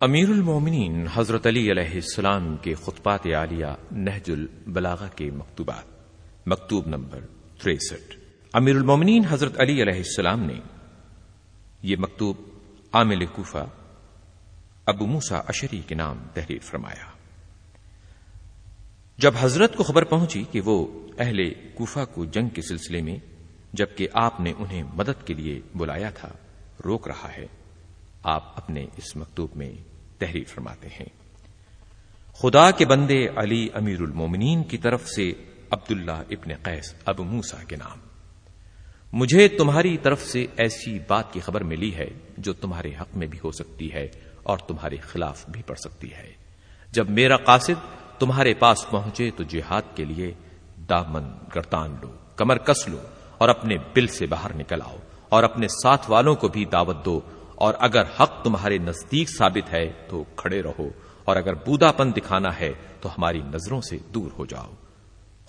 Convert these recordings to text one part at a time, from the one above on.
امیر المومنین حضرت علی علیہ السلام کے خطبات عالیہ نہج البلاغہ کے مکتوبات، مکتوب نمبر 63 امیر المومنین حضرت علی علیہ السلام نے یہ مکتوب عامل کوفہ ابو موسا اشری کے نام تحریر فرمایا۔ جب حضرت کو خبر پہنچی کہ وہ اہل کوفہ کو جنگ کے سلسلے میں، جبکہ آپ نے انہیں مدد کے لیے بلایا تھا، روک رہا ہے۔ آپ اپنے اس مکتوب میں تحریر فرماتے ہیں۔ خدا کے بندے علی امیر المومنین کی طرف سے عبداللہ ابن قیس ابو موسا کے نام۔ مجھے تمہاری طرف سے ایسی بات کی خبر ملی ہے جو تمہارے حق میں بھی ہو سکتی ہے اور تمہارے خلاف بھی پڑ سکتی ہے۔ جب میرا قاصد تمہارے پاس پہنچے تو جہاد کے لیے دامن گرتان لو، کمر کس لو اور اپنے بل سے باہر نکل آؤ اور اپنے ساتھ والوں کو بھی دعوت دو اور اگر حق تمہارے نزدیک ثابت ہے تو کھڑے رہو، اور اگر بودا پن دکھانا ہے تو ہماری نظروں سے دور ہو جاؤ۔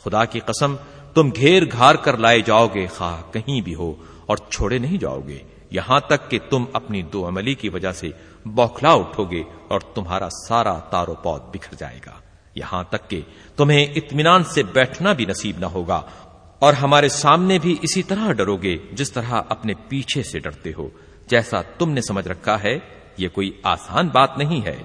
خدا کی قسم، تم گھیر گھار کر لائے جاؤ گے، خواہ کہیں بھی ہو، اور چھوڑے نہیں جاؤ گے۔ یہاں تک کہ تم اپنی دو عملی کی وجہ سے بوکھلا اٹھو گے اور تمہارا سارا تارو پود بکھر جائے گا۔ یہاں تک کہ تمہیں اطمینان سے بیٹھنا بھی نصیب نہ ہوگا، اور ہمارے سامنے بھی اسی طرح ڈرو گے جس طرح اپنے پیچھے سے ڈرتے ہو۔ جیسا تم نے سمجھ رکھا ہے، یہ کوئی آسان بات نہیں ہے،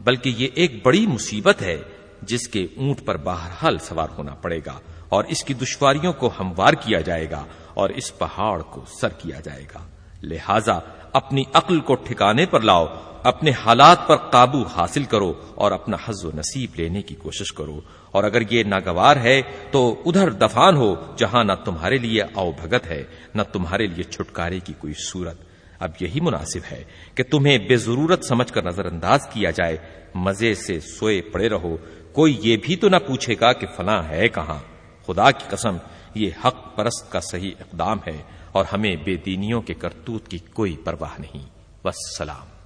بلکہ یہ ایک بڑی مصیبت ہے، جس کے اونٹ پر باہر سوار ہونا پڑے گا، اور اس کی دشواریوں کو ہموار کیا جائے گا، اور اس پہاڑ کو سر کیا جائے گا۔ لہذا اپنی عقل کو ٹھکانے پر لاؤ، اپنے حالات پر قابو حاصل کرو، اور اپنا حز و نصیب لینے کی کوشش کرو۔ اور اگر یہ ناگوار ہے، تو ادھر دفان ہو، جہاں نہ تمہارے لیے او بھگت ہے، نہ تمہارے لیے چھٹکارے کی کوئی صورت۔ اب یہی مناسب ہے کہ تمہیں بے ضرورت سمجھ کر نظر انداز کیا جائے، مزے سے سوئے پڑے رہو، کوئی یہ بھی تو نہ پوچھے گا کہ فلاں ہے کہاں۔ خدا کی قسم، یہ حق پرست کا صحیح اقدام ہے اور ہمیں بے دینیوں کے کرتوت کی کوئی پرواہ نہیں۔ بس سلام